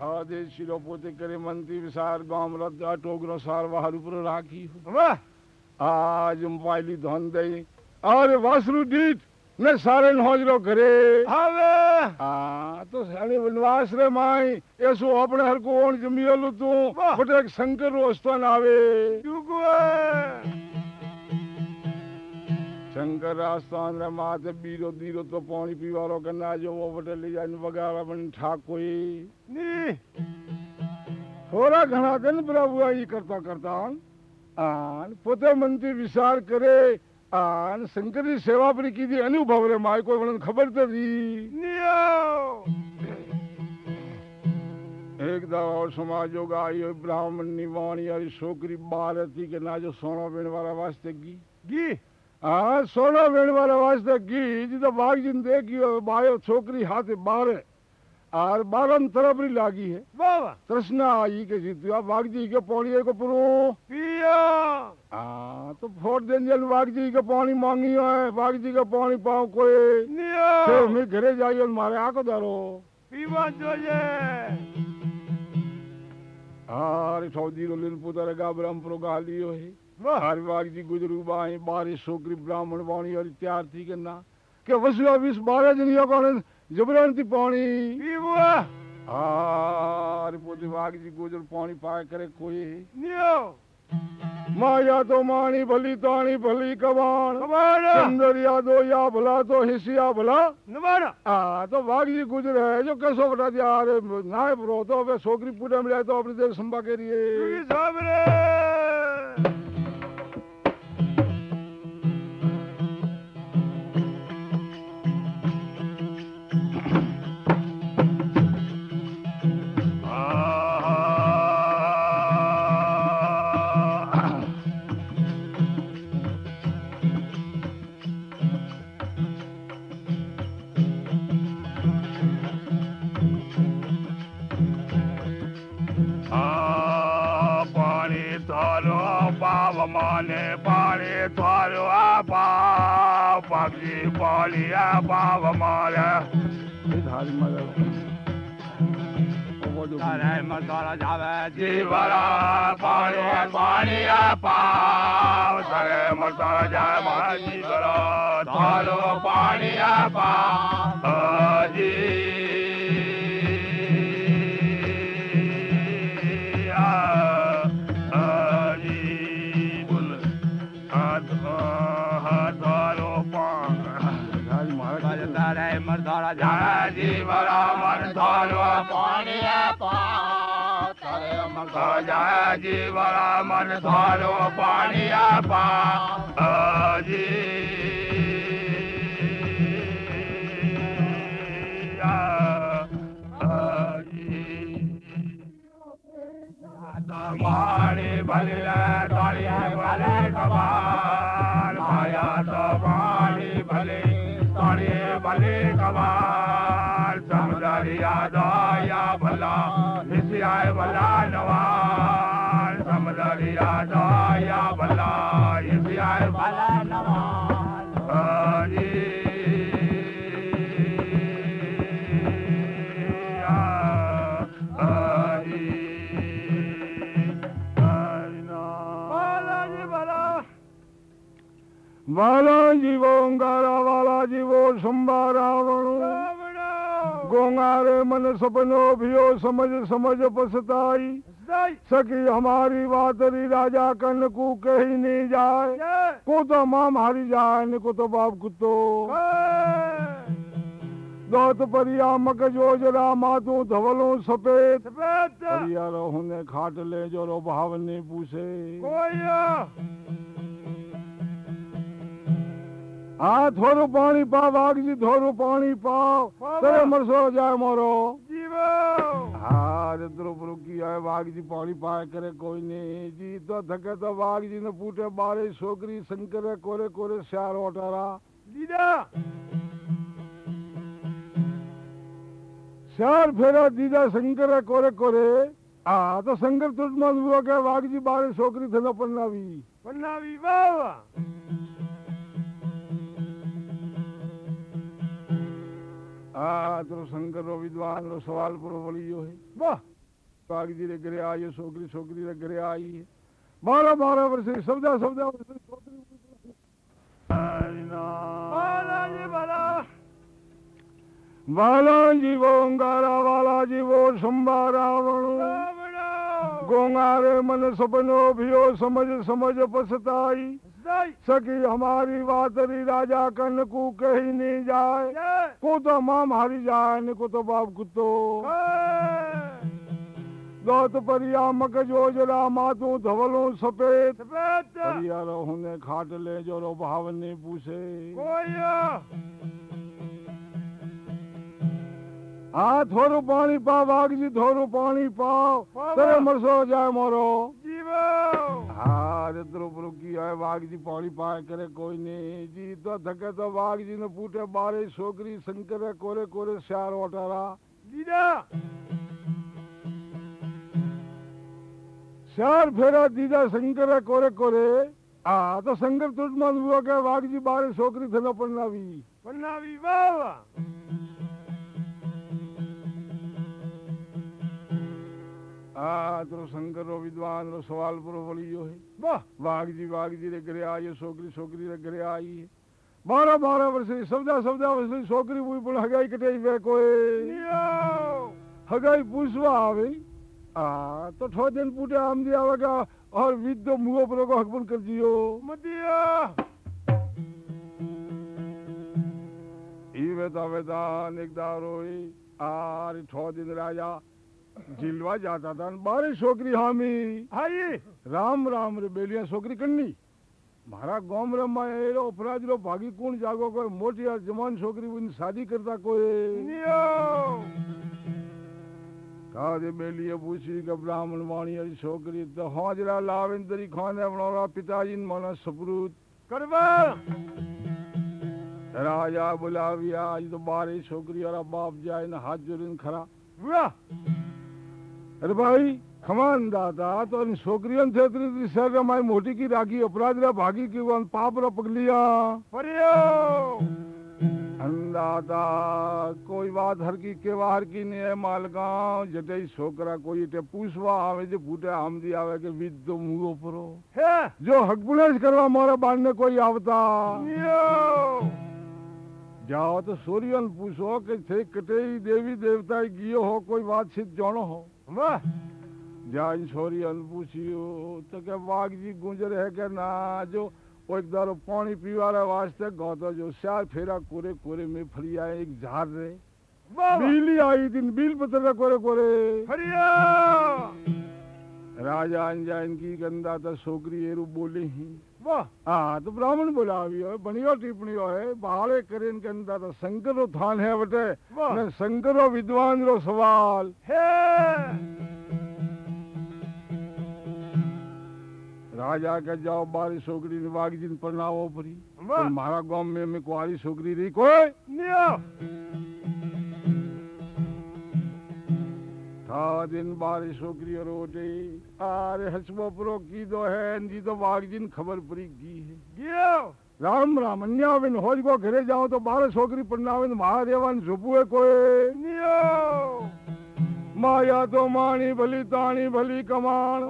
આદે શિરો પોતે કરે મંત્રી વિસાર ગામ રદ ટોગરો સાર વાહર ઉપર રાખી વાહ આજ પાયલી ધન દઈ અરે વાસરુ દીઠ ને સારે હોજરો ઘરે હવે હા તો સાણે વનવાસ રે માય એસો આપણે હરકો ઓણ જમિયેલું તું વાહ. બટે એક શંકર રો અસ્થાન આવે शंकर आस्थान रे माथे बीरो दीरो तो पानी पीवारो के ना जो वो बटे ले जाने बगावा बन ठाकोई नी। थोड़ा घना दिन प्रभु आई करता करता आन पुत्र मंत्री विचार करे आन शंकरी सेवा पर की दी अनुभव रे माय कोई बन खबर तो दी। एक दावा और समाज होगा आई ब्राह्मण निवाणी और छोकरी बारती के ना जो सोना बेन वाला वास्ते की। गी। આ સોના વેણવાના વાસ્તે ગી જી તો બાગજીન દેખ્યો બાયો છોકરી હાથે બારે આર બારન તરબરી લાગી હે વાહ વાહ તૃષ્ણા આઈ કે જીત્યો આ બાગજી કે પાણી કો પૂરો પિયા હા તો ફોડ દેન જન બાગજી કે પાણી માંગી હે બાગજી કે પાણી પાવ કોઈ નિયો તો મે ઘરે જાયો મારે આકો દારો પીવા જોઈએ આર છોદી નો લીલ પુતર ગાબરામ પ્રોગા લીયો હે हर बार जी गुजरू बाई बारी छोकिरी ब्राह्मण वाणी वारी तयार थी के के वसुआ बीस बारह जनिया कोन जबरन थी पाणी ई बुआ हार जी गुजर पाणी पाए करे कोई। नियो। माया तो माणी भली ताणी भली कबाण चंदरिया दो या भला तो हिसिया भला। नवाना आ तो वाग जी गुजर है जो कैसो बता दिया अरे नाय ब्रो तो वे छोकरी पूरे मिले तो अपनी देर संभा के लिए रे। भाव हमारा धारी मसाला जावे जीवरा पानी पानी पाव सरे मसाला जावे जीवरा धारो पानी पाव जी है मरदारा जाना जी बरा मरदारा पानी जाए जी बरा मरदारो पानी पा जी मारे भले तारी भले कमाल माया तो मारे भले भले कवार समरिया या भला हिसि आई भला नवा या भला हिसिया माला जीवो ओंकारा वाला जीवो सुम्बा रावण गोंगारे मन सपनो भियो समझ समझ पछताई। सकी हमारी बातरी राजा कन को कही नहीं जाए। को तो माम हारी जाए को तो बाप कुत्तो दौत परिया मक जो मातू धवलो सफ़ेद परिया रोहने खाट ले जो रो भाव नहीं पूछे। हाँ थोरू पानी पा बाघ जी थोरू पानी पाओ तेरे मरसो जाए मोरो। हाँ द्रुप रुकी आए बाघ जी पानी पाए करे कोई नहीं। जी तो थके तो बाघ जी ने पूटे बारे छोकरी शंकर कोरे कोरे श्यार ओटारा दीदा। श्यार फेरा दीदा शंकर कोरे कोरे। आ तो शंकर तुझ मजबूर के बाघ जी बारे छोकरी थे पन्ना भी पन्ना भी वाह। આ તારો શંકરનો વિદ્વાનનો સવાલ પૂરો વળી ગયો હે વાહ કાગજીને ઘરે આવ્યો છોકરી છોકરીને ઘરે આવી બારા બારા વર્ષે સમજા સમજા વર્ષે છોકરી બાલાજી વો ઓંગારા વાલાજી વો સંભારા વણુ ગોંગારે મને સપનો ભયો સમજ સમજ પસતાઈ सकी हमारी वातरी राजा कन को कही नहीं जाए। को तो माम हारी जाए न को तो बाप को तो दौत परिया मक जो जरा मातू धवलो सफ़ेद। परिया रहने खाट ले जो रो भाव ने पूछे। हाँ थोड़ो पानी पाओ बाग जी थोड़ो पानी पाओ। तेरे मरसो जाए मोरो। जीव વાઘજી પોણી પાર કરે કોઈને જી તો ધકે તો વાઘજી ને પૂટે બારે છોકરી શંકરે કોરે કોરે શ્યાર ઓટારા દીદા શ્યાર ફેરા દીદા શંકરે કોરે કોરે આ તો શંકર તૂટમાં કે વાઘજી બારે છોકરી થઈને પરણાવી પરણાવી વાહ વાહ आतरो शंकरो विद्वान रो सवाल पुरो बोली यो है वाह वाघ जी वाघ जी रे आई छोकरी छोकरी रे घरे आई है। बारह बारह वर्ष री सवदा सवदा वर्ष री छोकरी हुई पण हगाई कटे वे कोई हगाई पूछवा आवे। आ तो ठो दिन पूटे आम जी आवेगा और विद दो मुँह पर को हकबन कर दियो। मदिया! ई वेता वेता निकदार होई आर ठो दिन राजा જાતા હતા ને બારે છોકરી હામી હાઈ રામ રામ રે બેલિયા છોકરી કન્ની મારા ગામ રમમાં એનો અપરાધીનો ભાગી કોણ જાગો કોઈ મોટી આ જવાન છોકરી બની શાદી કરતા કોઈ નિયો કાદે બેલીએ પૂછી કે બ્રાહ્મણ વાણી વાળી છોકરી તો હોજરા લાવીને તરી ખાને વણોરા પિતાજીને મને સપરૂત કરવા રાજા બોલાવ્યા આજ તો બારે છોકરી વાળા બાપ જાય ને હાથ જોડીને ખરા વાહ અરે ભાઈ ખમાન દાતા તો એની છોકરીઓને થેતરી શરીર મારી મોટી કી રાખી અપરાધ ભાગી કી પાપ રા પગલિયા ફર્યો અંદાતા કોઈ વાત હરકી કેવા હરકી ને એ માલગાંવ જટે છોકરા કોઈ તે પૂછવા આવે છે ફૂટે આમદી આવે કે વિદ તો મુગો પરો હે જો હકબુલેશ કરવા મારા બાળને કોઈ આવતા નિયો જાઓ તો સૂર્યન પૂછો કે છે કટેઈ દેવી દેવતા ગયો હો કોઈ વાત છે જાણો હો वाह। जान छोरी अनपूछियो तो के वाघ जी गुंजर है के ना जो वो एक दारो पानी पीवारे वास्ते गाता जो सार फेरा कोरे कोरे में फरी आए एक झार रे। बिजली आई दिन बिल पत्र पतर कोरे कोरे। फरिया राजा अंजान की गंदा तो था सोकरी एरु बोले ही। हाँ, तो ब्राह्मण बोलावी हो बनियो टिप्पणी हो है बहाले करे इनके अंदर तो शंकर थान है बटे। न शंकर विद्वान रो सवाल। राजा के जाओ बारी छोकरी ने बाग दिन पर नावो परी मारा गाँव में में कुआरी छोकरी रही कोई? नहीं दिन बारिश होकरी रोड अरे हसबो पुरो की दो है जी तो बाग दिन खबर पड़ी की है। राम राम अन्या बिन होज को घरे जाओ तो बारिश होकरी पंडावन महादेवन झुपुए कोई नियो माया तो माणी भली ताणी भली कमाण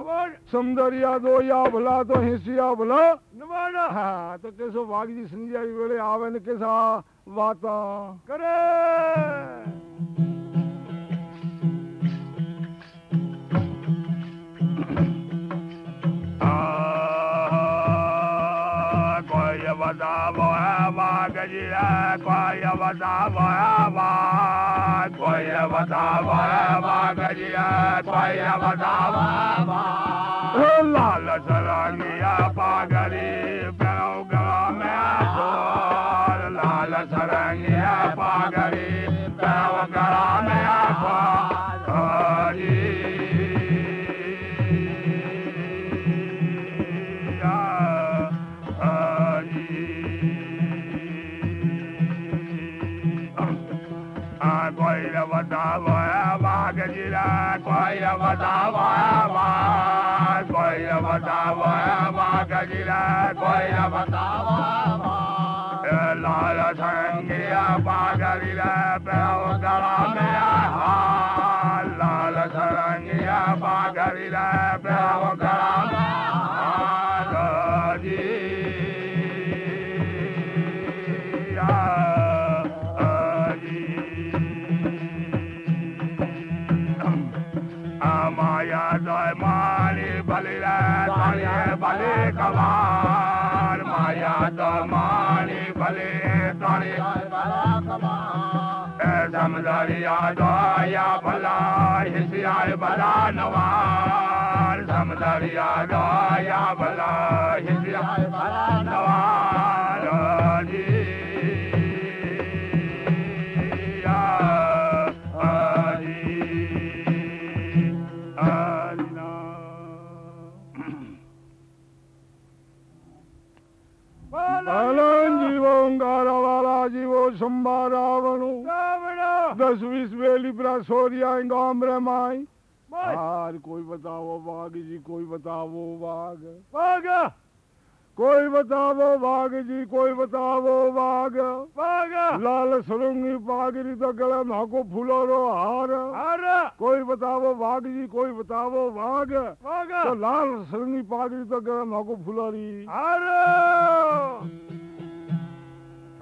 समदरिया दो या भला तो हिसिया भला। हाँ तो कैसो वाघ जी संजय वेले आवे न कैसा वाता। करे। बाबा कोई बादा बाबा लाल सर पागरीो गाम लाल पागली पागरीो ग्राम में गी पहर बाबा ताईं बाबा ग़रील पहिरियों बाबा लाल सर बागरी पहिरो गराम हा लाल सर ग़री भाव ग्राम हा गी राम दरिया दया भला हिसियाए भला नवार सम दरिया दया भला हिसियाए भला नवार जी ಬಲಂಜೀವೋ ಅಂಗಾರವಾಲ ಜೀವೋ ಸಂಭಾರಾವಣು दस बीस बेली सोरी आए गाँव रे माई। यार कोई बताओ बाघ जी कोई बताओ बाघ बाघ कोई बताओ बाघ जी कोई बताओ बाघ बाघ लाल सुरंगी बागरी तो गले नाको फूलो रो हार। हार। कोई बताओ बाघ जी कोई बताओ बाघ बाघ तो लाल सुरंगी बागरी तो गले नाको फूलो री। हार।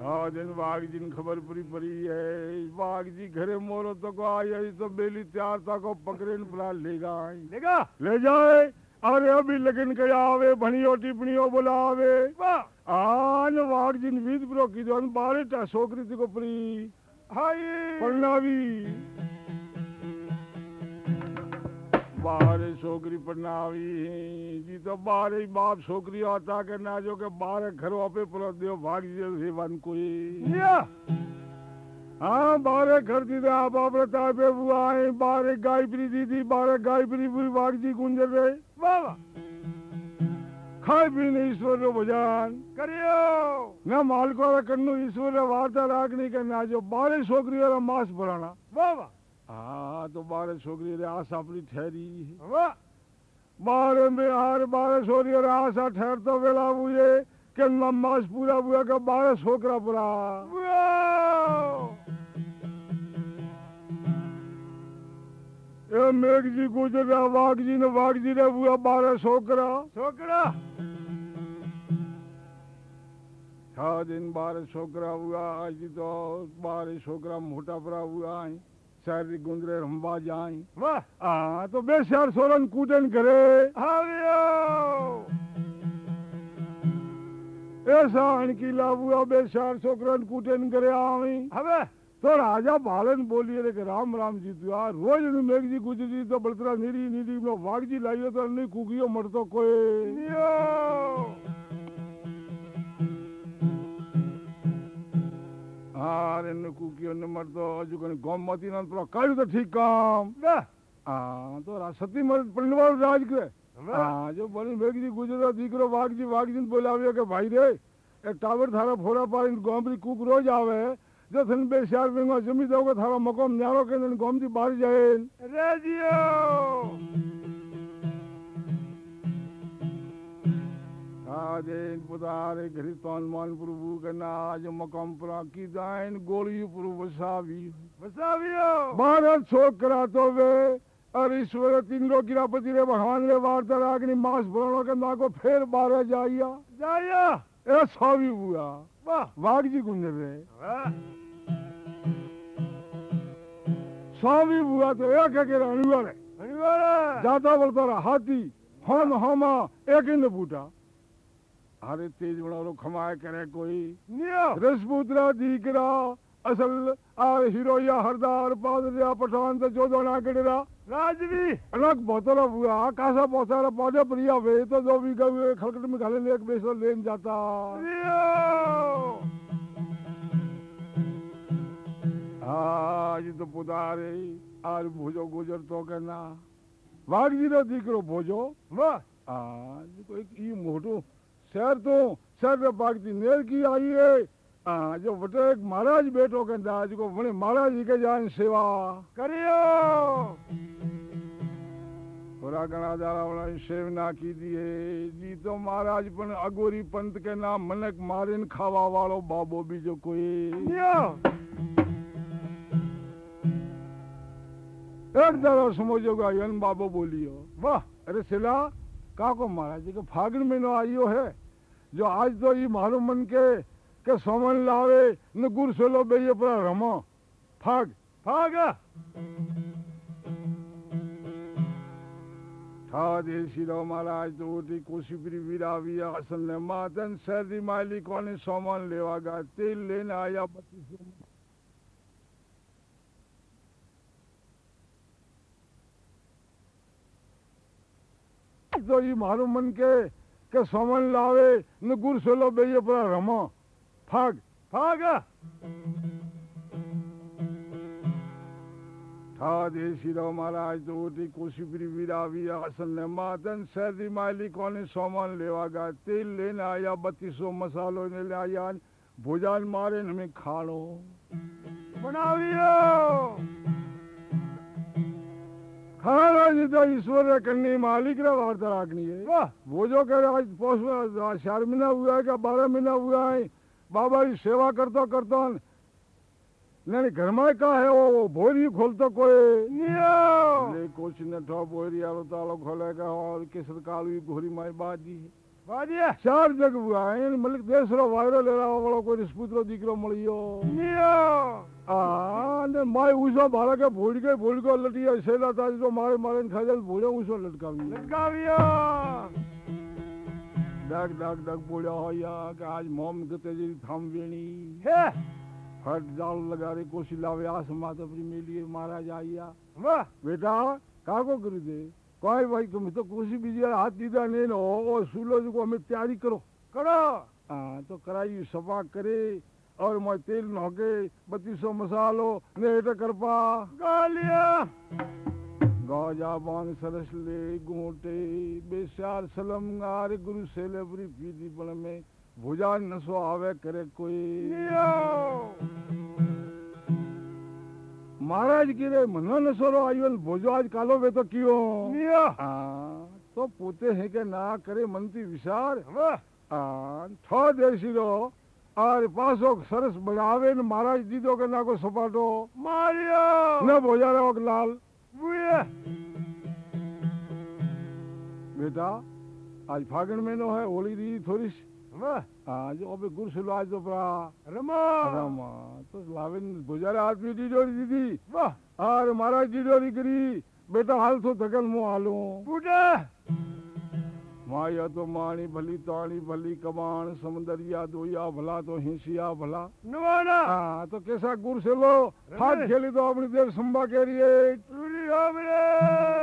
हाँ जन बाग जी खबर पूरी पड़ी है बाघ जी घरे मोरो तो को आई है तो बेली त्यार था को पकड़े बुला लेगा लेगा ले जाए अरे अभी लगन कर आवे भनियो टिप्पणियों बुलावे। आन बाघ जी विद ब्रो की जोन बारह टा छोकरी को परी। हाय। पढ़ना भी। बारे छोकरी पढ़ना जी तो बारे बाप छोकरी आता करना जो के बारे घर वापे पुरा दियो भाग जैसे बन कोई। हाँ बारे घर दी था बाप रहता है बुआ है बारे गाय पी दी थी बारे गाय पी पूरी भाग जी गुंजर रहे। बाबा खाए पी नहीं ईश्वर रो भजन। करियो। ना मालक वाला कन्नू ईश्वर रो वार्ता राग नहीं करना जो बारे छोकरी वाला मांस बढ़ाना बाबा हाँ तो बारह छोकरी रास अपनी ठहरी। हाँ। बारह छोरी रास ठहर तो छोकरा गुजर रहा वाघ जी ने वाघ जी ने हुआ दिन बारह छोकरा हुआ आज तो बारह छोकरा मोटा पड़ा हुआ है। सर गुंदरे रंबा जाए वाह। हाँ, तो बेशर सोरन कूटन करे। ऐसा अणकी लाबुआ बेशर सोकरन कूटन करे आवी हवे। तो राजा बालन बोलिए रे राम राम जी तू यार रोज नु मेघ जी गुजरी तो बलतरा नीरी नीरी नो वाघ जी लाइयो तो नहीं कूगियो मरतो कोई मर तो अॼु कनि गम मती न तोरा कर त ठीक काम। हा तो सती मर परिवार राज के हाँ जो बनी भेग जी गुजरो दीकरो वाघ जी वाघ जी भी के भाई रे एक टावर थारा फोड़ा पार इन गोमरी कुक रोज आवे जो थन बेशार बिंगा जमी दोगे थारा मकोम न्यारो के इन दिन गोमरी बाहर जाए रे जियो आदेन पदारे घृतान मान प्रभु के नाज मकम पुरा की दाइन गोली प्रभु बसावी बसावियो भारत शोक करातो वे और ईश्वर तीन लोग गिरापति रे भगवान रे वार्ता रागनी मास भरणो के ना को फिर बारे जाइया। जाइया। ए सावी हुआ वाह। वाग जी गुंज रे। सावी हुआ तो एक के रणवारे रणवारे जाता बोलता रहा हाथी हम हमा एक इन बूटा। अरे तेज बड़ा बनाओ खमाए करे कोई रसपुत्रा दीकरा असल आर हिरोया हरदार पादरिया पठान से जो दोना कड़रा राजवी। अनक बोतला हुआ कासा पोसारा पादे प्रिया वे तो जो भी गए खलकट में घाले एक बेसर लेन जाता। आज तो पुदारे आर भोजो गुजर तो करना वाड़ी वागीरो दीकरो भोजो। वाह। आज कोई की मोटो શહેર તો શહેર પાકતી નેરકી આવીએ હા જો વટે એક મહારાજ બેઠો કે દાજ કો વણે મહારાજ કે જાન સેવા કર્યો થોડા ઘણા દાડા વણા સેવ નાખી દીએ જી તો મહારાજ પણ અગોરી પંત કે નામ મનક મારીને ખાવા વાળો બાબો બીજો કોઈ एक दारो समझो गायन बाबो बोलियो वाह अरे सिला काको महाराज जी के फागण महीनो आयो है जो आज तो ये मारो मन के के सोमन लावे, न गुर सोलो बेये पर रमो। फाग ભાગ था देसी रो महाराज तो ओटी कोशीपुरी वीरावी असल ने मातन सर्दी माली कोने सोमन लेवा गा तेल लेने आया बत्तीस तो ये मारो मन के કે સમન લાવે ને ગુરસોલો બેય પેલા રમો ફાગ ફાગ ઠા દેશી રાવ મહારાજ દોટી કોશીપુરી વીરાવી આસન ને માતન સર્દી માલી કોને સોમન લેવા ગયા તેલ લઈને આયા બત્રીસો મસાલો ને લે આયા ભોજાન મારે ને અમે ખાણો બનાવ્યો जिता ईश्वर करनी मालिक रा वार्ता राखनी है। वाह। वो जो कह आज पौष चार महीना हुआ है क्या? बारह महीना हुआ है? बाबा जी सेवा करता करता। नहीं घर में का है वो? बोरी खोलता कोई। नहीं कुछ न था भोरी आलो तालो खोलेगा और किस काल की घोरी माई बाजी है। ಬಾಜಿಯ ಶಾರ್ ಜಗ್ಗುವ ಏನು ಮಲ್ಲಿಕ್ ದೇಶರೋ ವೈರಲ್ ಎಲ್ಲ ಒಳಕೋರಿ ಸ್ಪೂತ್ರೋ ದಿಕ್ರೋ ಮಳಿಯೋ ಅಂದ್ರೆ ಮಾಯ ಉಸೋ ಬಾಲಕ ಭೋಡಿಗೆ ಭೋಡಿಗೆ ಲಟಿಯ ಸೇಲ ತಾಜಿರೋ ಮಾರೆ ಮಾರೆ ખાઈ ભોળ્યો ઉસો લટકાવી લટકાવ્યો ડગ ડગ ડગ બોલ્યો હોયા કે આજ મોમ ગતેજી થામવેણી હે ફટ જાલ લગારે કોશી લાવે આસમાત આપણી મેલીએ મહારાજ આયા વાહ બેટા કાકો કરી દે कोई भाई तुम तो कोसी बीजी हाथ दीदा नहीं नो ओ सूलो जी को हमें तैयारी करो કરો हाँ तो कराई सफा करे और मैं तेल नौके बत्तीसो मसालो नेट करपा ગાલિયા गौजा बांग सरस ले गोटे बेसार सलमगार गुरु सेलेबरी पीदी बण में भुजा नसो आवे करे कोई નિયો महाराज की रे मनो नसोरो आयो भोजो आज कालो वे तो कियो નિયો हाँ तो पोते है के ना करे मनती विचार વાહ हाँ छो देसी रो और पासो सरस बनावे न महाराज दीदो के ना को सपाटो માર્યો न भोजा रे ओक लाल બુએ बेटा आज फागण महीनो है होली दी थोड़ी सी આજે આપણે ગુરસુલ આજ વપરા રમા રમા તો લાવીને ભુજારે આદમી ડીડોરી દીધી વાહ અરે મારા ડીડોરી કરી બેટા હાલ તો ધગલ મો હાલો પૂટા માયા તો માણી ભલી તાણી ભલી કમાણ સમંદરિયા દોયા ભલા તો હિંસિયા ભલા નવાના હા તો કેસા ગુરસેલો હાથ ખેલી તો આપણી દેવ Sambha કેરીએ ટુરી આવરે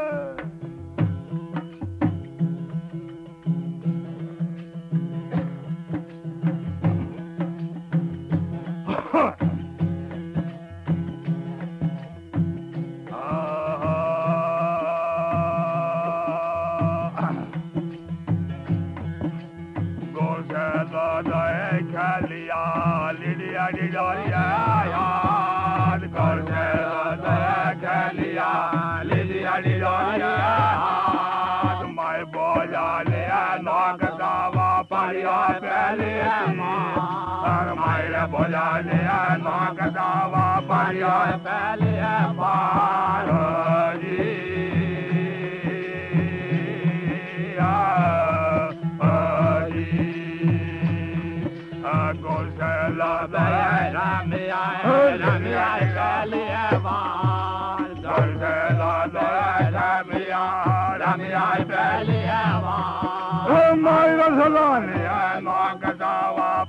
Güzel ada ekeli ya, lili ya, lili ya, बोला लिया नौक दावा पारिया पहले पारी गोसला रमिया रमिया कालिया बाल गोसला रमिया रमिया कालिया बाल मायरा सलाने नौक दावा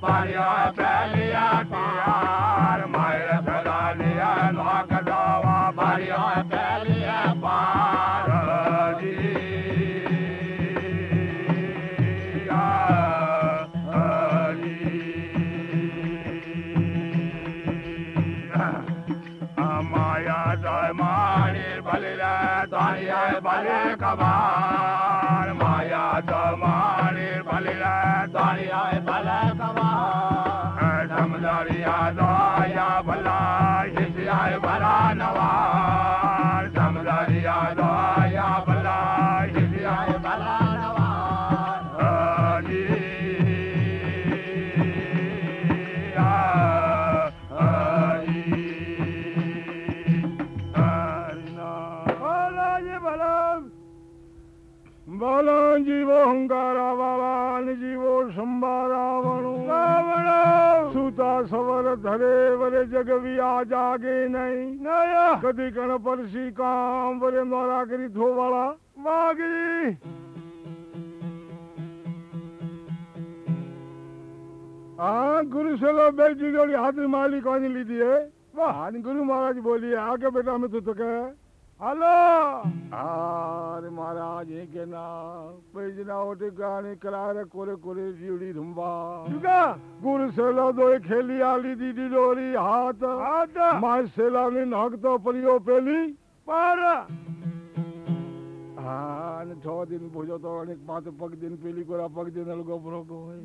पारिया पहलिया प्यार मायर सलालिया नौक दावा पारिया पहलिया पार माया जमानी बलिया दानिया बले कबार। माया जमानी बलिया दानिया बले कबार। दया भला जे भा नवा कभी आ जागे नहीं। नया कभी कण परसी काम बोले मारा करी थो वाला मागी हाँ गुरु से लो बेटी जोड़ी हाथ माली कौन ली दिए वाह, गुरु महाराज बोलिए, आगे बेटा मैं तो, तो कह। हेलो। अरे महाराज ये के ना पैजना ओटे गाने करा रे कोरे कोरे जीड़ी धुंबा जुगा गुरु सेला दो खेली आली दीदी डोरी हाथ। हाथ? माय सेला ने नाक तो परियो पेली। पर? हाँ छो दिन भोजो तो अनेक बात पग दिन पेली कोरा पग दिन लगो बरो को है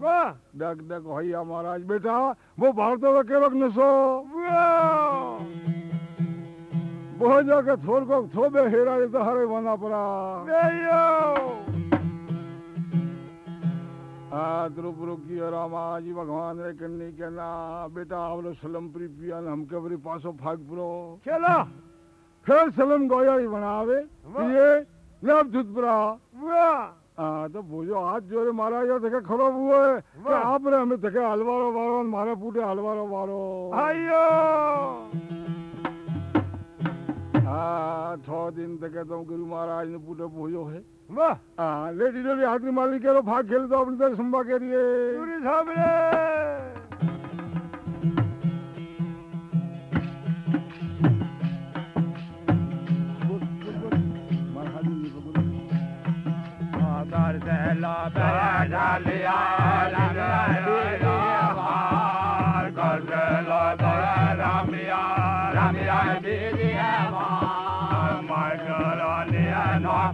डक डक होई महाराज बेटा वो भारत तो का केवक नसो। वाह ಭೋಜಕ ಥೋರ್ಗೋ ಥೋಬೆ ಹೇರಾಡಿದ ಹರೆ ವನಪುರ ध्रुव रुकी रामा जी भगवान रे कन्नी के ना बेटा आवलो सलम प्री पियन हम कबरी पासो फाग पुरो। चला। फिर सलम गोया ही बनावे ये नब जुत जुतपुरा आ तो बोझो आज जोरे मारा या तके खराब हुए कि आप रे हमें तके हलवारो वारो मारे पूटे हलवारो वारो। आइयो छह दिन तक तो गुरु महाराज ने पूरे पूजो है वाह। हाँ, लेडी हाथी के भाग खेल दो अपने संभा के लिए। साहब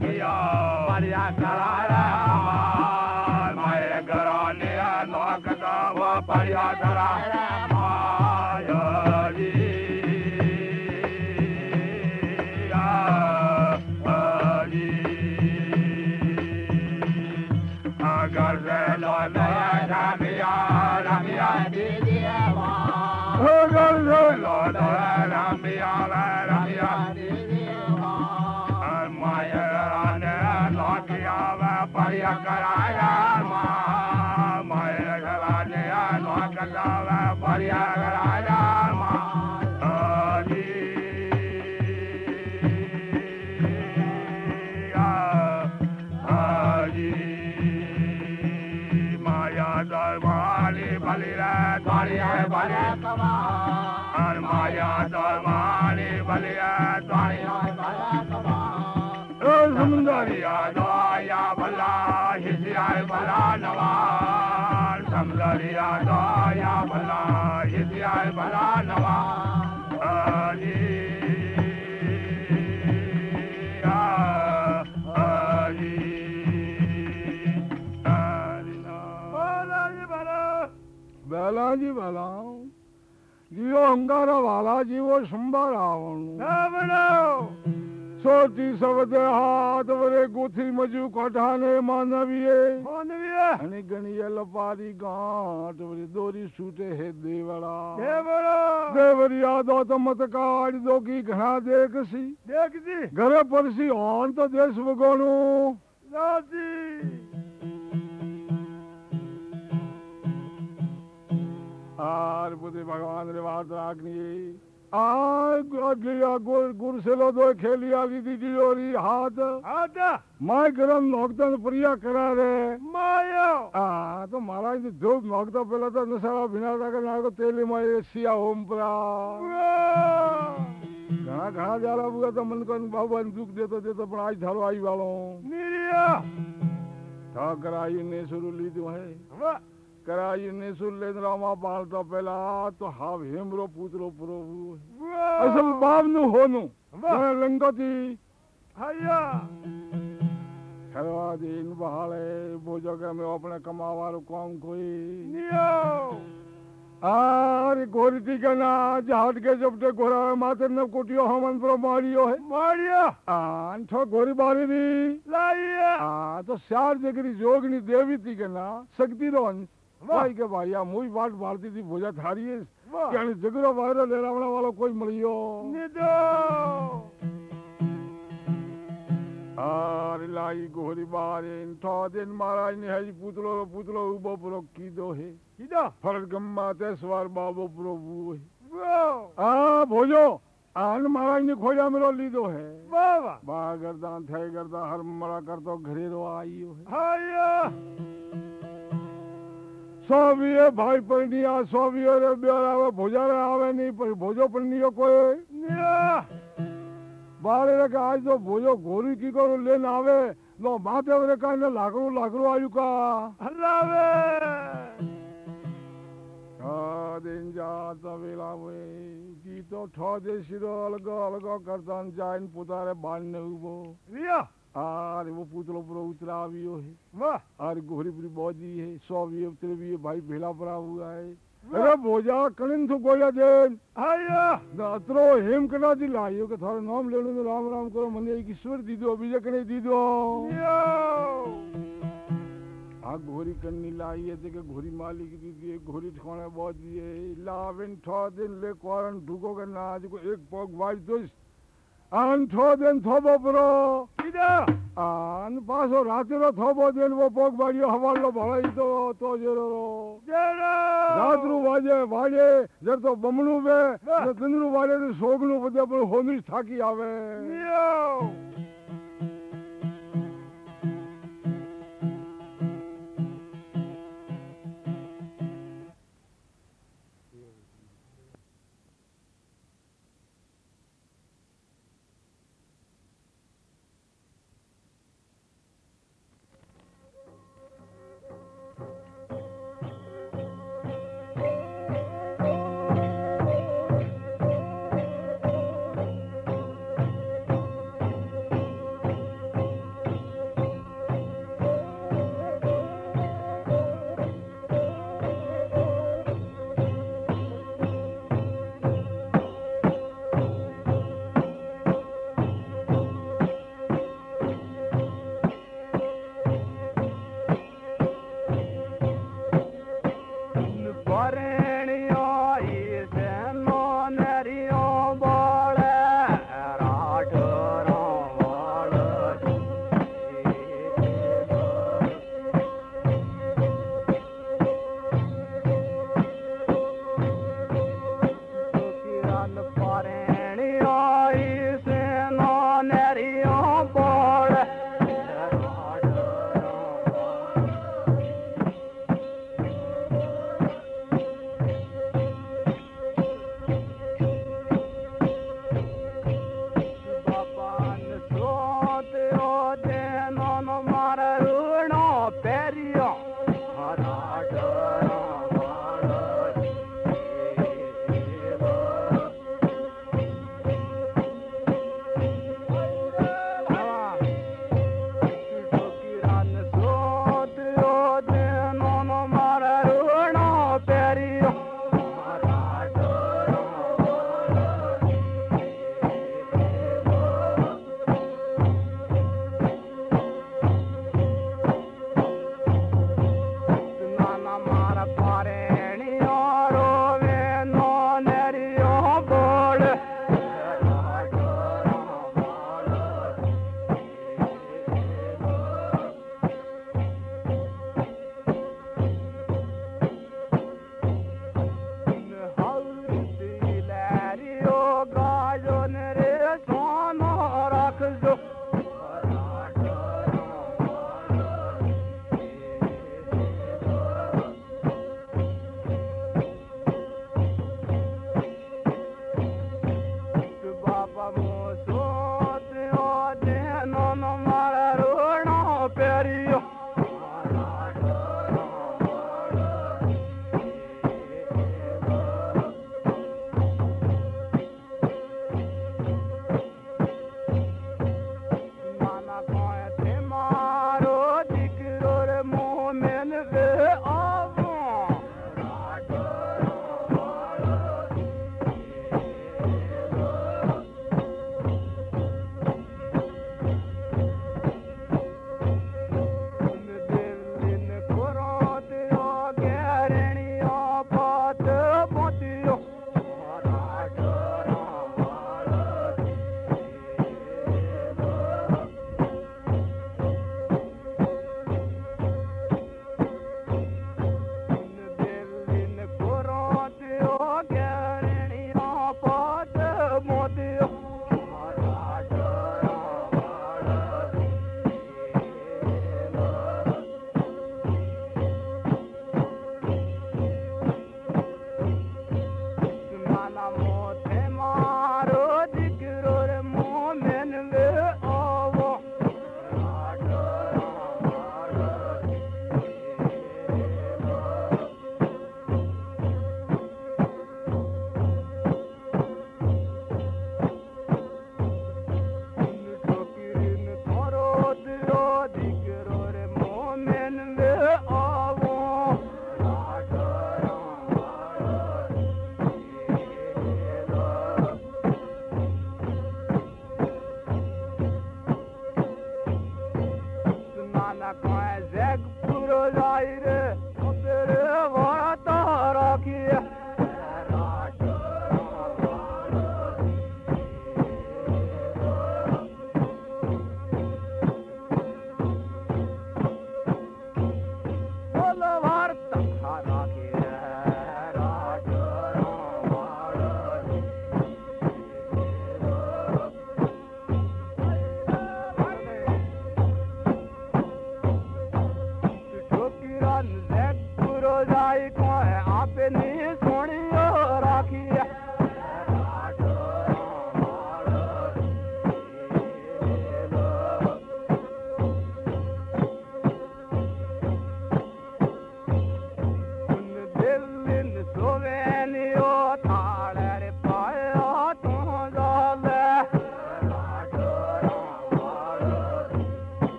तिया त न दा रामिया गिया दया राम भरिया भरिया रा સુંદરિયા દયા ભલા હિજિયાય ભલા નવા સુંદરિયા દયા ભલા હિજિયાય ભલા નવા હરી વેલાજી વેલા જીવો અંગારા વાલા જીવો સંભાળ. આવવાનું सोती सबद हाथ वरे गोथी मजू कठाने मानवीय। मानवीय? हने गणिय लपारी गांठ वरे दोरी सूटे है देवड़ा। देवड़ा? देवरिया दो तो मत काट दो की घना देख सी देख सी घर पर सी ऑन तो देश भगोणू राज़ी। आर बुद्धि भगवान रे वात रागनी। ಗುರ್ಸಲ ಖೇಲಿಯ ದಿದಿಯೋರಿ ಹಾದ ಹಾದ ಮಾಯ ಗರಂ ನೋಗ್ತನ ಪ್ರಿಯ ಕರಾರೆ ಮಾಯ ಆ ತೋ ಮಾರಾ ಇದು ದೋ ನೋಗ್ತ ಪೆಲ ತ ನಸರ ಬಿನಾ ದಾಗ ನಾಗ ತೇಲಿ ಮಾಯ ಸಿಯಾ ಹೋಂ ಪ್ರಾ ઘણા ઘણા જારા બુગા તો મન કોન બાબા દુખ દેતો દેતો પણ આજ ધારો આવી વાળો નીરિયા ઠાકર આવીને શરૂ લીધું હે करायने सुलेन रामा बालटा पेला तो हाव हेमरो पुत्रो प्रभु असल बाबनु होनु। लंगती हाया। खेलवा दिन बहाले बोजो के अपने कमावारो काम कोई। नियो। आर गोरती के ना जहाज़ के जबटे गोरा माथे न कुटियो हमन पर मारियो है। मारिया। आन ठो गोरी बारी दी। लाइया। आ तो चार जगरी जोगनी देवी थी के ना शक्ति रो દેવી તી કે ના શક્તિ રો અંશ ભાઈ કે ભાઈ આ મુઈ વાટ ભારતી થી ભોજા થારી વાહ કે આને જગરો વાયરો લેરાવણા વાળો કોઈ મળ્યો નિદો હાર લાઈ ગોરી બારે થો દેન મહારાજ ને હજી પૂતળો પૂતળો ઉભો પૂરો કીધો હે કીધો ફરજ ગમમાં તે સવાર બાબો પ્રભુ હે વાહ આ ભોજો આન મહારાજ ની ખોજા મેરો લીધો હે વાહ બા ગરદા થઈ ગરદા હર મરા કરતો ઘરેરો આવ્યો હે હાયા સોવીએ ભાઈ પરણિયા સોવીએ રે બે આવે ભોજારે આવે નહીં પછી ભોજો પરણિયો કોઈ નિયા બારે રે કે આજ તો ભોજો ઘોરી કી કરો લેને આવે લો માથે રે કા ને લાકડું લાકડું આવ્યું કા હલાવે હા દેન જા તવેલા વે કી તો ઠો દે શિરો અલગો અલગો કરતા ને જાય ને પોતારે अरे वो पुतलो पर उतरा भी है वाह! आरे गोहरी पूरी बौदी है सौ भी उतरे भी है भाई भेला भरा हुआ है। अरे बोजा कणिन तो गोया देन आया दात्रो हेम करा दी लाइयो के थारो नाम लेणो में तो राम राम करो मने एक ईश्वर दी दो अभी जकने दी दो। आ घोरी कन्नी लाई है देखे घोरी मालिक दी दी घोरी ठोणे बौदी है। लावन ठो दिन ले कौरन ढुको के नाज को एक पग वाइज दोस्त। આન છો દેન થોબો પરો કીધા આન પાછો રાત્રો થોબો દે વો પોગ વાળ્યો હવાલો ભળાઈ તો તો જેરો જરા રાત્રુ વાજે વાજે જર તો બમણું બે ને તંદરું વાજે તો સોગનું બધે પણ હોમી થાકી આવે. નિયો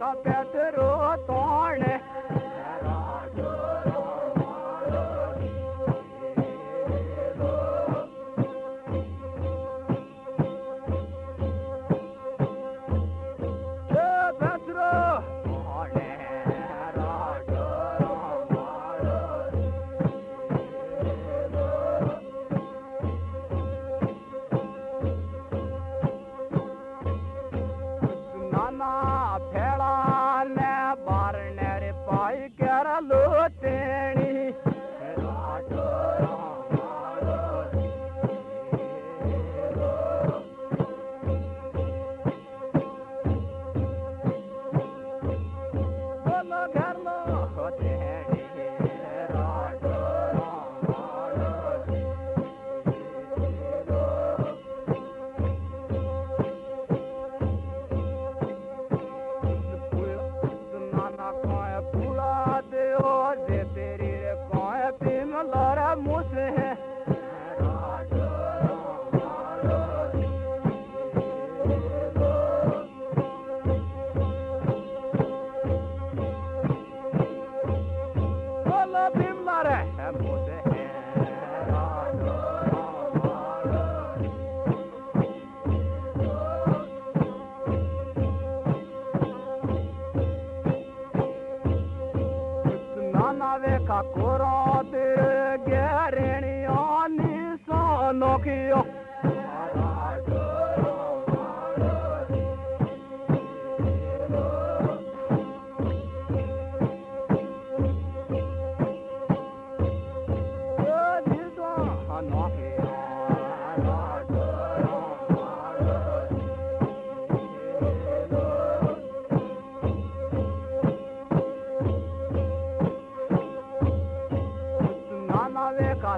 का पैतरो तोड़ त गण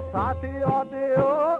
साथियों दियो पैर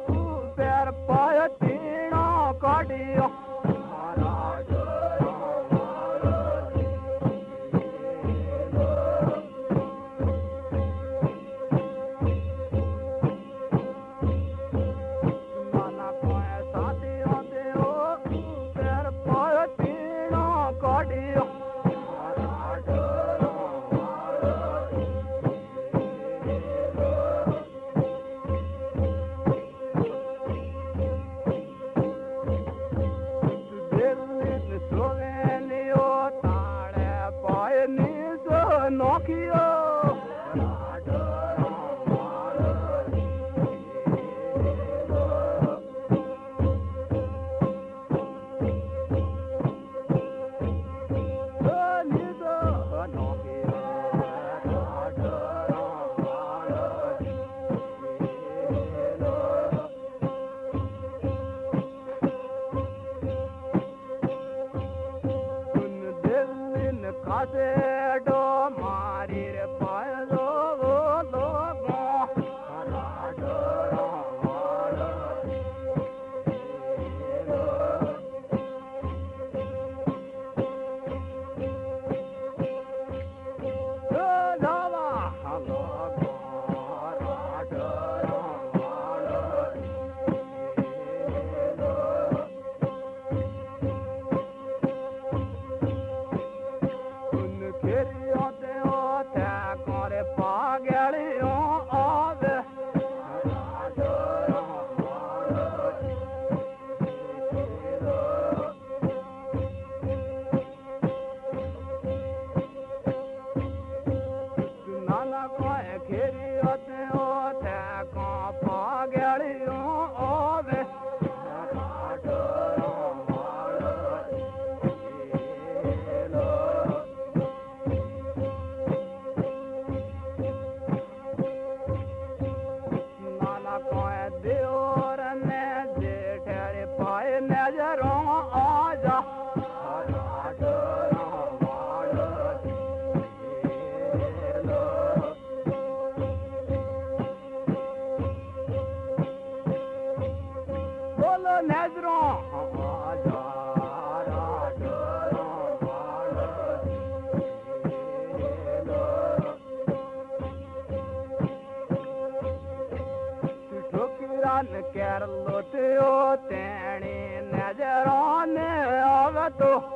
fatto